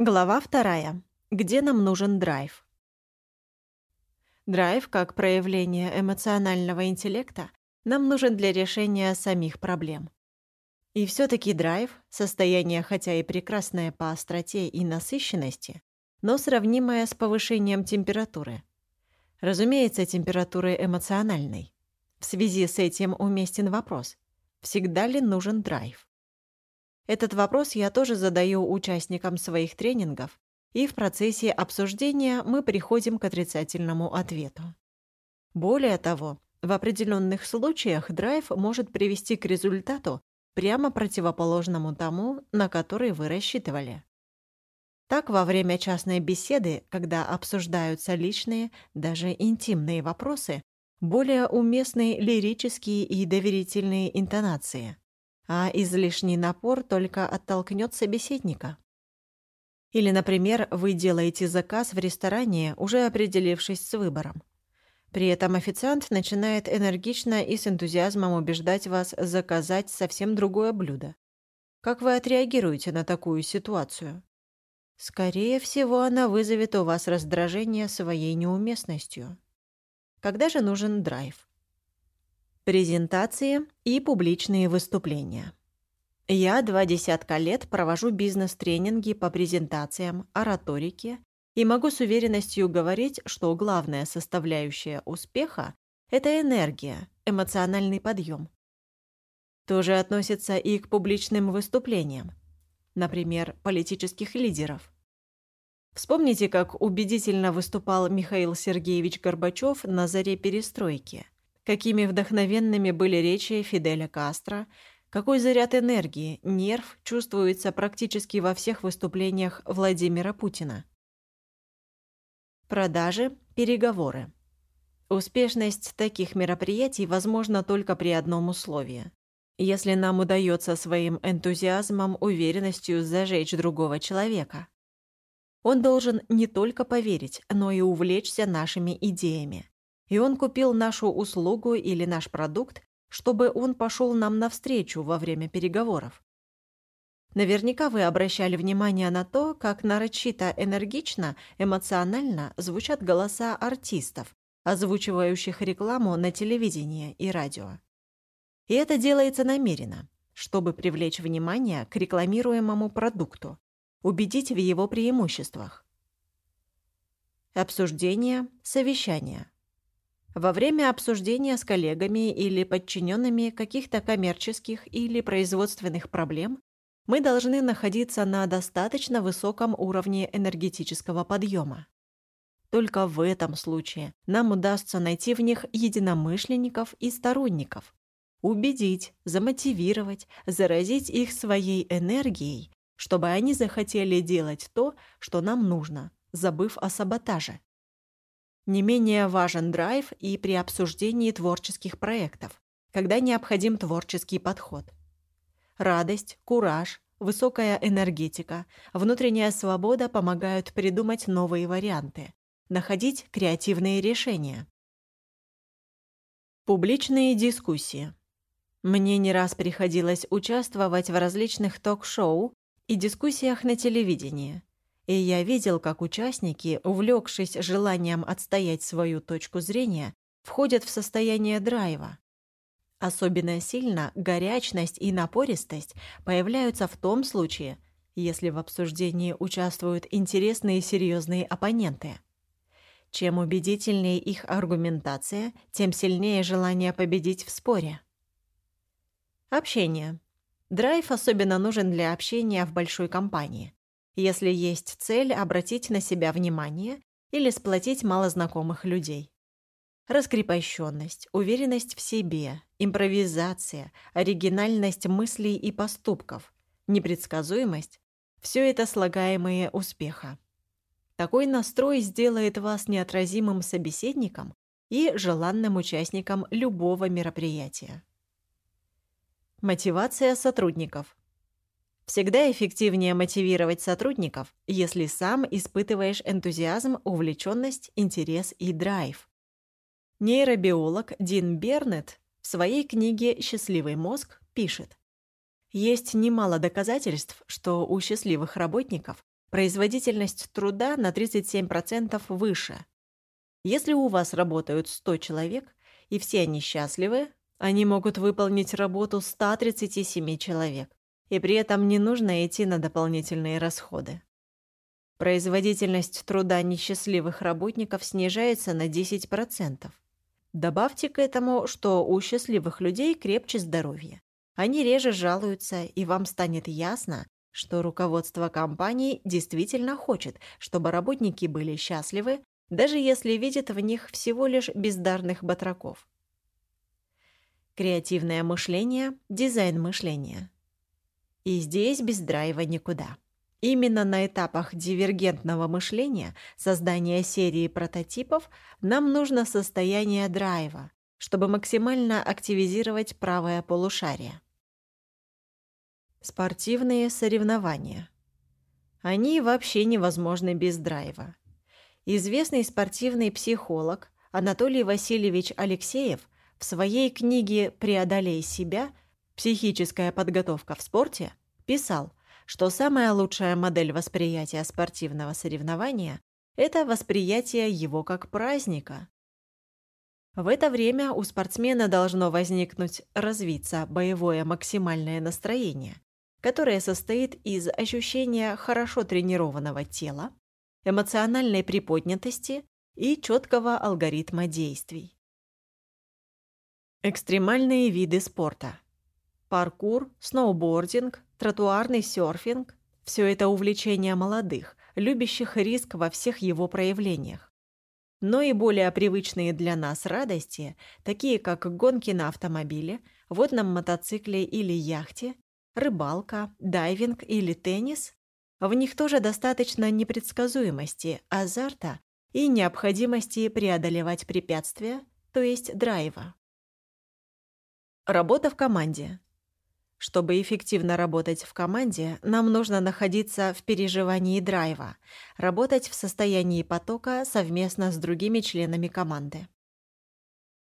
Глава вторая. Где нам нужен драйв? Драйв, как проявление эмоционального интеллекта, нам нужен для решения самих проблем. И все таки драйв — состояние хотя и прекрасное по остроте и насыщенности, но сравнимое с повышением температуры. Разумеется, температуры эмоциональной. В связи с этим уместен вопрос, всегда ли нужен драйв? Этот вопрос я тоже задаю участникам своих тренингов, и в процессе обсуждения мы приходим к отрицательному ответу. Более того, в определенных случаях драйв может привести к результату, прямо противоположному тому, на который вы рассчитывали. Так, во время частной беседы, когда обсуждаются личные, даже интимные вопросы, более уместны лирические и доверительные интонации – а излишний напор только оттолкнет собеседника. Или, например, вы делаете заказ в ресторане, уже определившись с выбором. При этом официант начинает энергично и с энтузиазмом убеждать вас заказать совсем другое блюдо. Как вы отреагируете на такую ситуацию? Скорее всего, она вызовет у вас раздражение своей неуместностью. Когда же нужен драйв? Презентации и публичные выступления. Я два десятка лет провожу бизнес-тренинги по презентациям, ораторике и могу с уверенностью говорить, что главная составляющая успеха – это энергия, эмоциональный подъем. Тоже относится и к публичным выступлениям, например, политических лидеров. Вспомните, как убедительно выступал Михаил Сергеевич Горбачев на заре перестройки – какими вдохновенными были речи Фиделя Кастро, какой заряд энергии, нерв чувствуется практически во всех выступлениях Владимира Путина. Продажи, переговоры. Успешность таких мероприятий возможна только при одном условии. Если нам удается своим энтузиазмом, уверенностью зажечь другого человека. Он должен не только поверить, но и увлечься нашими идеями и он купил нашу услугу или наш продукт, чтобы он пошел нам навстречу во время переговоров. Наверняка вы обращали внимание на то, как нарочито энергично, эмоционально звучат голоса артистов, озвучивающих рекламу на телевидении и радио. И это делается намеренно, чтобы привлечь внимание к рекламируемому продукту, убедить в его преимуществах. Обсуждение, совещание – во время обсуждения с коллегами или подчиненными каких-то коммерческих или производственных проблем мы должны находиться на достаточно высоком уровне энергетического подъема. Только в этом случае нам удастся найти в них единомышленников и сторонников, убедить, замотивировать, заразить их своей энергией, чтобы они захотели делать то, что нам нужно, забыв о саботаже. Не менее важен драйв и при обсуждении творческих проектов, когда необходим творческий подход. Радость, кураж, высокая энергетика, внутренняя свобода помогают придумать новые варианты, находить креативные решения. Публичные дискуссии. Мне не раз приходилось участвовать в различных ток-шоу и дискуссиях на телевидении – и я видел, как участники, увлекшись желанием отстоять свою точку зрения, входят в состояние драйва. Особенно сильно горячность и напористость появляются в том случае, если в обсуждении участвуют интересные и серьезные оппоненты. Чем убедительнее их аргументация, тем сильнее желание победить в споре. Общение. Драйв особенно нужен для общения в большой компании если есть цель обратить на себя внимание или сплотить малознакомых людей. Раскрепощенность, уверенность в себе, импровизация, оригинальность мыслей и поступков, непредсказуемость – все это слагаемые успеха. Такой настрой сделает вас неотразимым собеседником и желанным участником любого мероприятия. Мотивация сотрудников – Всегда эффективнее мотивировать сотрудников, если сам испытываешь энтузиазм, увлеченность, интерес и драйв. Нейробиолог Дин Бернетт в своей книге «Счастливый мозг» пишет, «Есть немало доказательств, что у счастливых работников производительность труда на 37% выше. Если у вас работают 100 человек, и все они счастливы, они могут выполнить работу 137 человек, и при этом не нужно идти на дополнительные расходы. Производительность труда несчастливых работников снижается на 10%. Добавьте к этому, что у счастливых людей крепче здоровье. Они реже жалуются, и вам станет ясно, что руководство компании действительно хочет, чтобы работники были счастливы, даже если видят в них всего лишь бездарных батраков. Креативное мышление, дизайн мышления. И здесь без драйва никуда. Именно на этапах дивергентного мышления, создания серии прототипов, нам нужно состояние драйва, чтобы максимально активизировать правое полушарие. Спортивные соревнования. Они вообще невозможны без драйва. Известный спортивный психолог Анатолий Васильевич Алексеев в своей книге «Преодолей себя. Психическая подготовка в спорте» писал – что самая лучшая модель восприятия спортивного соревнования – это восприятие его как праздника. В это время у спортсмена должно возникнуть, развиться боевое максимальное настроение, которое состоит из ощущения хорошо тренированного тела, эмоциональной приподнятости и четкого алгоритма действий. Экстремальные виды спорта. Паркур, сноубординг, тротуарный серфинг – все это увлечение молодых, любящих риск во всех его проявлениях. Но и более привычные для нас радости, такие как гонки на автомобиле, водном мотоцикле или яхте, рыбалка, дайвинг или теннис, в них тоже достаточно непредсказуемости, азарта и необходимости преодолевать препятствия, то есть драйва. Работа в команде. Чтобы эффективно работать в команде, нам нужно находиться в переживании драйва, работать в состоянии потока совместно с другими членами команды.